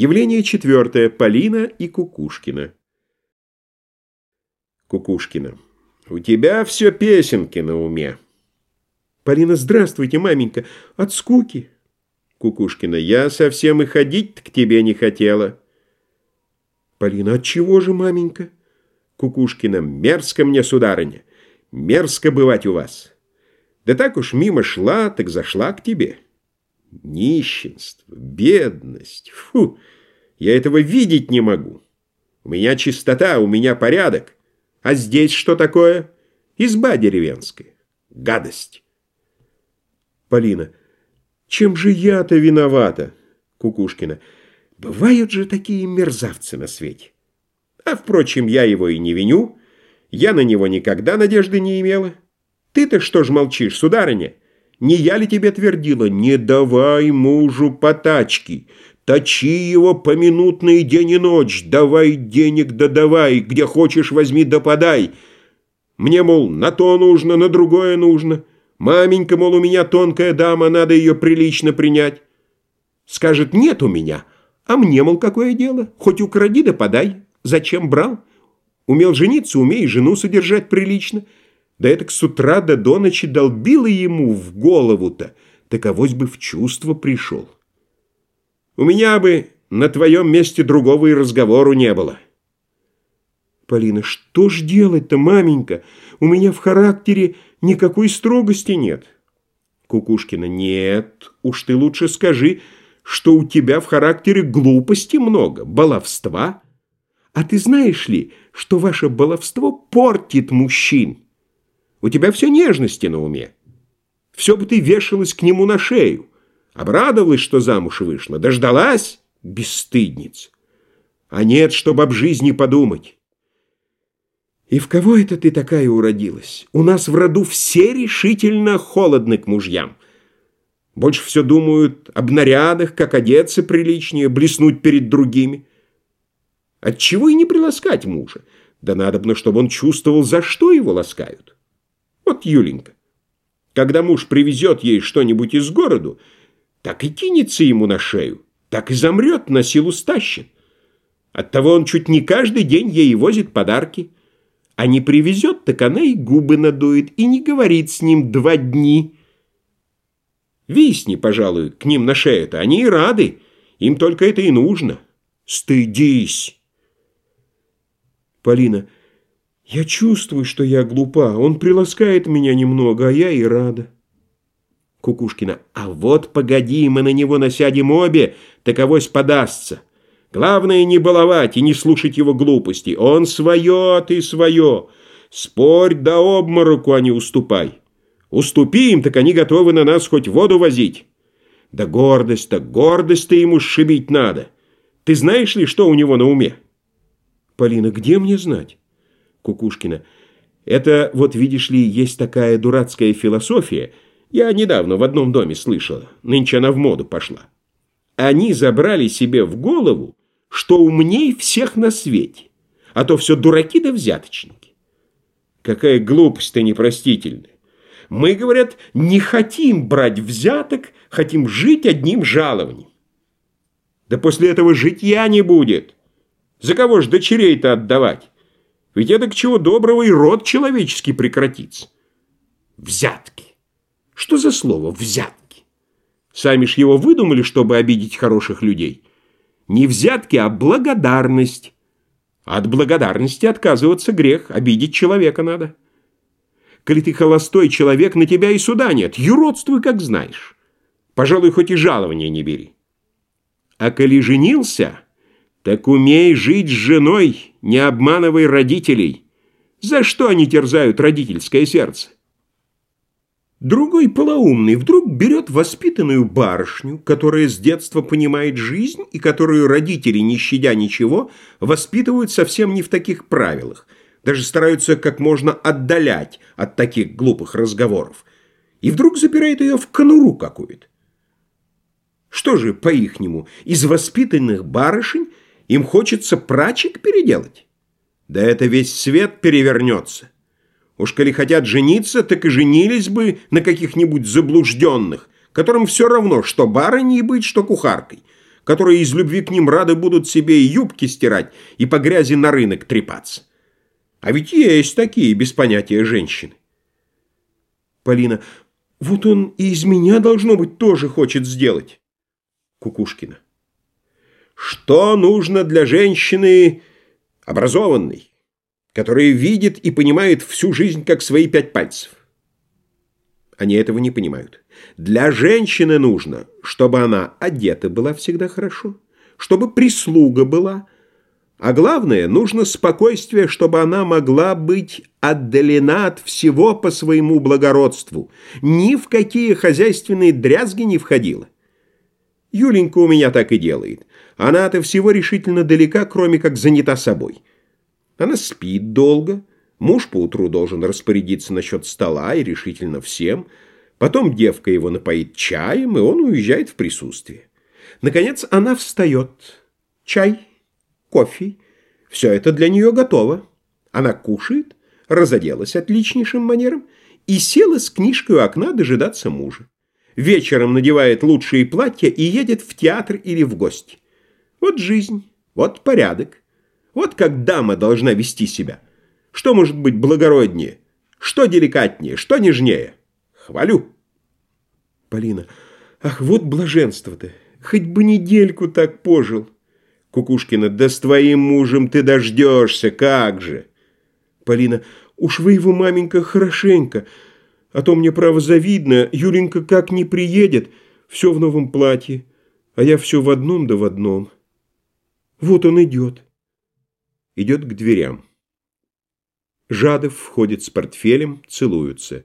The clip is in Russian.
Явление четвертое. Полина и Кукушкина. Кукушкина. У тебя все песенки на уме. Полина, здравствуйте, маменька. От скуки. Кукушкина. Я совсем и ходить к тебе не хотела. Полина. От чего же, маменька? Кукушкина. Мерзко мне, сударыня. Мерзко бывать у вас. Да так уж мимо шла, так зашла к тебе. Нищенство, бедность. Фу, я этого видеть не могу. У меня чистота, у меня порядок. А здесь что такое? Изба деревенская. Гадость. Полина. Чем же я-то виновата? Кукушкина. Бывают же такие мерзавцы на свете. А, впрочем, я его и не виню. Я на него никогда надежды не имела. Ты-то что ж молчишь, сударыня? Не я ли тебе твердила, не давай мужу по тачке, точи его поминутно и день и ночь, давай денег да давай, где хочешь возьми да подай. Мне, мол, на то нужно, на другое нужно. Маменька, мол, у меня тонкая дама, надо ее прилично принять. Скажет, нет у меня, а мне, мол, какое дело, хоть укради да подай. Зачем брал? Умел жениться, умей жену содержать прилично. Да это с утра до до ночи долбило ему в голову-то, так авось бы в чувство пришел. У меня бы на твоем месте другого и разговору не было. Полина, что ж делать-то, маменька? У меня в характере никакой строгости нет. Кукушкина, нет, уж ты лучше скажи, что у тебя в характере глупости много, баловства. А ты знаешь ли, что ваше баловство портит мужчин? У тебя все нежности на уме. Все бы ты вешалась к нему на шею. Обрадовалась, что замуж вышла. Дождалась? Бесстыдница. А нет, чтобы об жизни подумать. И в кого это ты такая уродилась? У нас в роду все решительно холодны к мужьям. Больше все думают об нарядах, как одеться приличнее, блеснуть перед другими. Отчего и не приласкать мужа? Да надобно, чтобы он чувствовал, за что его ласкают. Вот Юленька. Когда муж привезет ей что-нибудь из города, так и кинется ему на шею, так и замрет, на силу стащит. Оттого он чуть не каждый день ей возит подарки. А не привезет, так она и губы надует, и не говорит с ним два дни. Висни, пожалуй, к ним на шею-то, они и рады, им только это и нужно. Стыдись. Полина, — я чувствую, что я глупа. Он приласкает меня немного, а я и рада. Кукушкина. А вот погоди, мы на него насядем обе, таковось подастся. Главное не баловать и не слушать его глупости. Он свое, а ты свое. Спорь до обмороку, а не уступай. Уступи им, так они готовы на нас хоть воду возить. Да гордость-то, гордость-то ему сшибить надо. Ты знаешь ли, что у него на уме? Полина, где мне знать? Кукушкина. Это, вот видишь ли, есть такая дурацкая философия. Я недавно в одном доме слышала, нынче она в моду пошла. Они забрали себе в голову, что умней всех на свете, а то все дураки да взяточники. Какая глупость-то непростительная. Мы, говорят, не хотим брать взяток, хотим жить одним жалованием. Да после этого житья не будет. За кого ж дочерей-то отдавать? Ведь это к чего доброго и род человеческий прекратится. Взятки. Что за слово «взятки»? Сами ж его выдумали, чтобы обидеть хороших людей. Не взятки, а благодарность. От благодарности отказываться грех, обидеть человека надо. Коли ты холостой человек, на тебя и суда нет, юродствуй, как знаешь. Пожалуй, хоть и жалования не бери. А коли женился... Так умей жить с женой, не обманывай родителей. За что они терзают родительское сердце? Другой полоумный вдруг берет воспитанную барышню, которая с детства понимает жизнь и которую родители, не щадя ничего, воспитывают совсем не в таких правилах, даже стараются как можно отдалять от таких глупых разговоров, и вдруг запирает ее в конуру какую-то. Что же, по-ихнему, из воспитанных барышень им хочется прачек переделать? Да это весь свет перевернется. Уж коли хотят жениться, так и женились бы на каких-нибудь заблужденных, которым все равно, что барыней быть, что кухаркой, которые из любви к ним рады будут себе и юбки стирать, и по грязи на рынок трепаться. А ведь есть такие без понятия женщины. Полина. Вот он и из меня, должно быть, тоже хочет сделать. Кукушкина. Что нужно для женщины образованной, которая видит и понимает всю жизнь как свои пять пальцев? Они этого не понимают. Для женщины нужно, чтобы она одета была всегда хорошо, чтобы прислуга была, а главное, нужно спокойствие, чтобы она могла быть отдалена от всего по своему благородству, ни в какие хозяйственные дрязги не входила. Юленька у меня так и делает. Она от всего решительно далека, кроме как занята собой. Она спит долго, муж поутру должен распорядиться насчет стола и решительно всем, потом девка его напоит чаем, и он уезжает в присутствие. Наконец она встает. Чай, кофе, все это для нее готово. Она кушает, разоделась отличнейшим манером и села с книжкой у окна дожидаться мужа вечером надевает лучшие платья и едет в театр или в гости. Вот жизнь, вот порядок. Вот как дама должна вести себя. Что может быть благороднее? Что деликатнее? Что нежнее? Хвалю. Полина. Ах, вот блаженство-то. Хоть бы недельку так пожил. Кукушкина. Да с твоим мужем ты дождешься, как же. Полина. Уж вы его, маменька, хорошенько. А то мне, право, завидно, Юленька как не приедет, все в новом платье, а я все в одном да в одном. Вот он идет. Идет к дверям. Жадов входит с портфелем, целуются.